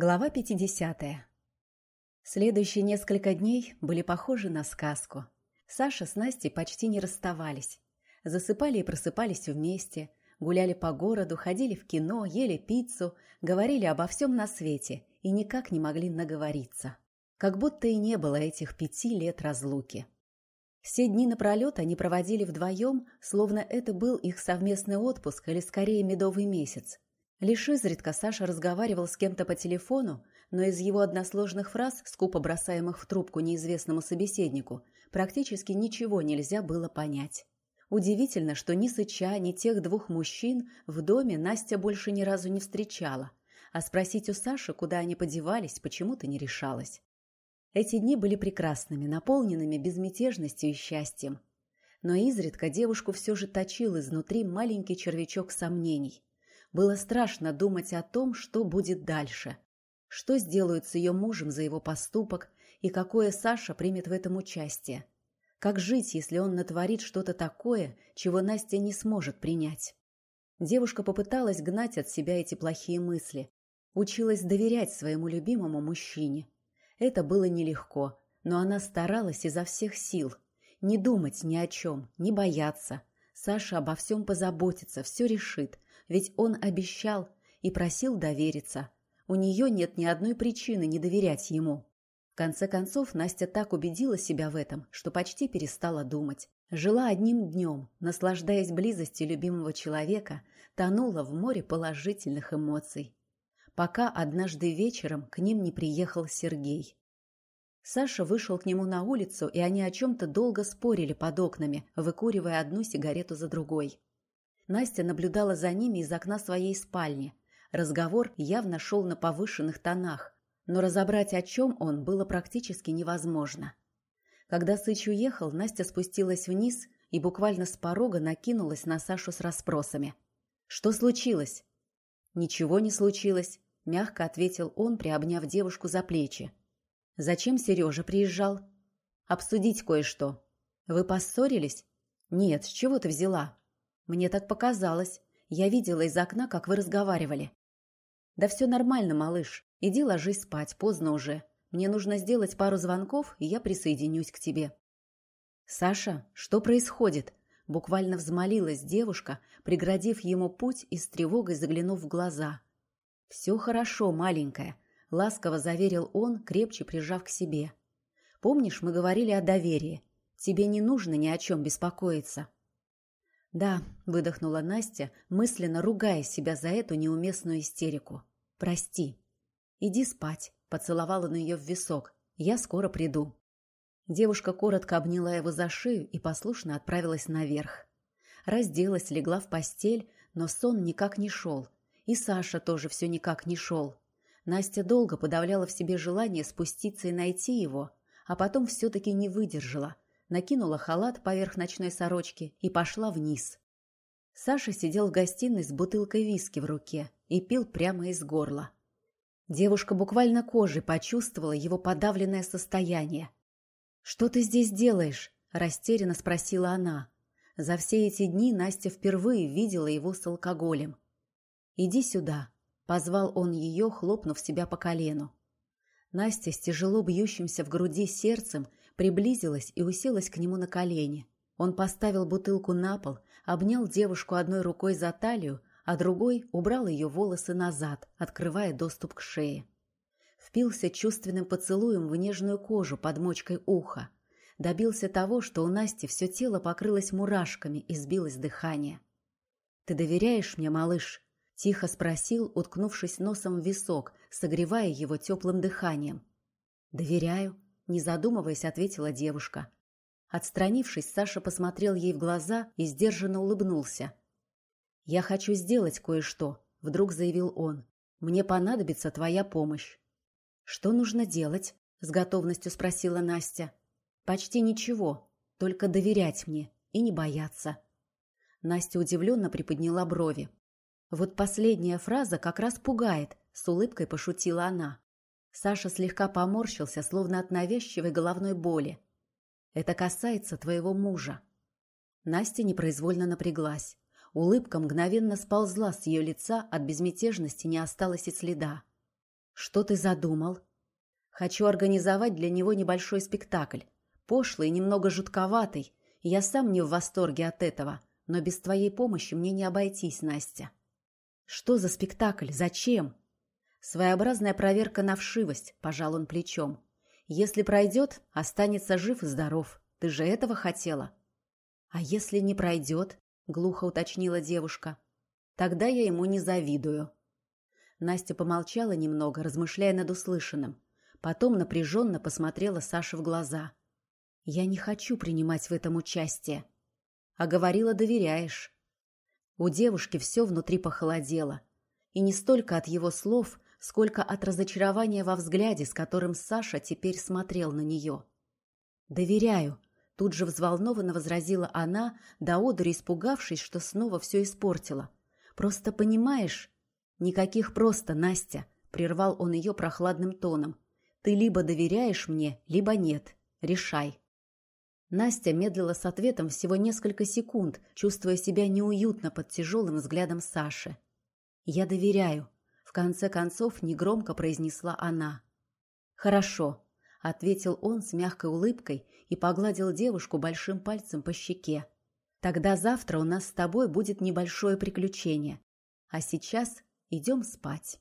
Глава 50. Следующие несколько дней были похожи на сказку. Саша с Настей почти не расставались. Засыпали и просыпались вместе, гуляли по городу, ходили в кино, ели пиццу, говорили обо всем на свете и никак не могли наговориться. Как будто и не было этих пяти лет разлуки. Все дни напролет они проводили вдвоем, словно это был их совместный отпуск или скорее медовый месяц, Лишь изредка Саша разговаривал с кем-то по телефону, но из его односложных фраз, скупо бросаемых в трубку неизвестному собеседнику, практически ничего нельзя было понять. Удивительно, что ни Сыча, ни тех двух мужчин в доме Настя больше ни разу не встречала, а спросить у Саши, куда они подевались, почему-то не решалась. Эти дни были прекрасными, наполненными безмятежностью и счастьем. Но изредка девушку все же точил изнутри маленький червячок сомнений – было страшно думать о том, что будет дальше. Что сделают с ее мужем за его поступок и какое Саша примет в этом участие. Как жить, если он натворит что-то такое, чего Настя не сможет принять? Девушка попыталась гнать от себя эти плохие мысли. Училась доверять своему любимому мужчине. Это было нелегко, но она старалась изо всех сил. Не думать ни о чем, не бояться. Саша обо всем позаботится, все решит, ведь он обещал и просил довериться. У нее нет ни одной причины не доверять ему. В конце концов, Настя так убедила себя в этом, что почти перестала думать. Жила одним днем, наслаждаясь близостью любимого человека, тонула в море положительных эмоций. Пока однажды вечером к ним не приехал Сергей. Саша вышел к нему на улицу, и они о чем-то долго спорили под окнами, выкуривая одну сигарету за другой. Настя наблюдала за ними из окна своей спальни. Разговор явно шел на повышенных тонах, но разобрать, о чем он, было практически невозможно. Когда Сыч уехал, Настя спустилась вниз и буквально с порога накинулась на Сашу с расспросами. «Что случилось?» «Ничего не случилось», — мягко ответил он, приобняв девушку за плечи. «Зачем Сережа приезжал?» «Обсудить кое-что». «Вы поссорились?» «Нет, с чего ты взяла?» Мне так показалось. Я видела из окна, как вы разговаривали. Да все нормально, малыш. Иди ложись спать, поздно уже. Мне нужно сделать пару звонков, и я присоединюсь к тебе. Саша, что происходит? Буквально взмолилась девушка, преградив ему путь и с тревогой заглянув в глаза. «Все хорошо, маленькая», — ласково заверил он, крепче прижав к себе. «Помнишь, мы говорили о доверии? Тебе не нужно ни о чем беспокоиться». «Да», — выдохнула Настя, мысленно ругая себя за эту неуместную истерику. «Прости». «Иди спать», — поцеловала на ее в висок. «Я скоро приду». Девушка коротко обняла его за шею и послушно отправилась наверх. Разделась, легла в постель, но сон никак не шел. И Саша тоже все никак не шел. Настя долго подавляла в себе желание спуститься и найти его, а потом все-таки не выдержала — накинула халат поверх ночной сорочки и пошла вниз. Саша сидел в гостиной с бутылкой виски в руке и пил прямо из горла. Девушка буквально кожей почувствовала его подавленное состояние. «Что ты здесь делаешь?» – растерянно спросила она. За все эти дни Настя впервые видела его с алкоголем. «Иди сюда», – позвал он ее, хлопнув себя по колену. Настя с тяжело бьющимся в груди сердцем приблизилась и уселась к нему на колени. Он поставил бутылку на пол, обнял девушку одной рукой за талию, а другой убрал ее волосы назад, открывая доступ к шее. Впился чувственным поцелуем в нежную кожу под мочкой уха. Добился того, что у Насти все тело покрылось мурашками и сбилось дыхание. «Ты доверяешь мне, малыш?» — тихо спросил, уткнувшись носом в висок, согревая его теплым дыханием. «Доверяю», не задумываясь, ответила девушка. Отстранившись, Саша посмотрел ей в глаза и сдержанно улыбнулся. «Я хочу сделать кое-что», — вдруг заявил он. «Мне понадобится твоя помощь». «Что нужно делать?» — с готовностью спросила Настя. «Почти ничего, только доверять мне и не бояться». Настя удивленно приподняла брови. «Вот последняя фраза как раз пугает», — с улыбкой пошутила она. Саша слегка поморщился, словно от навязчивой головной боли. «Это касается твоего мужа». Настя непроизвольно напряглась. Улыбка мгновенно сползла с ее лица, от безмятежности не осталось и следа. Что ты задумал? Хочу организовать для него небольшой спектакль. Пошлый, немного жутковатый. Я сам не в восторге от этого, но без твоей помощи мне не обойтись, Настя. Что за спектакль? Зачем? Своеобразная проверка на вшивость, пожал он плечом. Если пройдет, останется жив и здоров. Ты же этого хотела. А если не пройдет? Глухо уточнила девушка. Тогда я ему не завидую. Настя помолчала немного, размышляя над услышанным. Потом напряженно посмотрела Саше в глаза. «Я не хочу принимать в этом участие». «А говорила, доверяешь». У девушки все внутри похолодело. И не столько от его слов, сколько от разочарования во взгляде, с которым Саша теперь смотрел на нее. «Доверяю», — тут же взволнованно возразила она, до одури испугавшись, что снова все испортила. «Просто понимаешь...» «Никаких просто, Настя», — прервал он ее прохладным тоном. «Ты либо доверяешь мне, либо нет. Решай». Настя медлила с ответом всего несколько секунд, чувствуя себя неуютно под тяжелым взглядом Саши. «Я доверяю», — в конце концов негромко произнесла она. «Хорошо», — ответил он с мягкой улыбкой и погладил девушку большим пальцем по щеке. «Тогда завтра у нас с тобой будет небольшое приключение. А сейчас идем спать».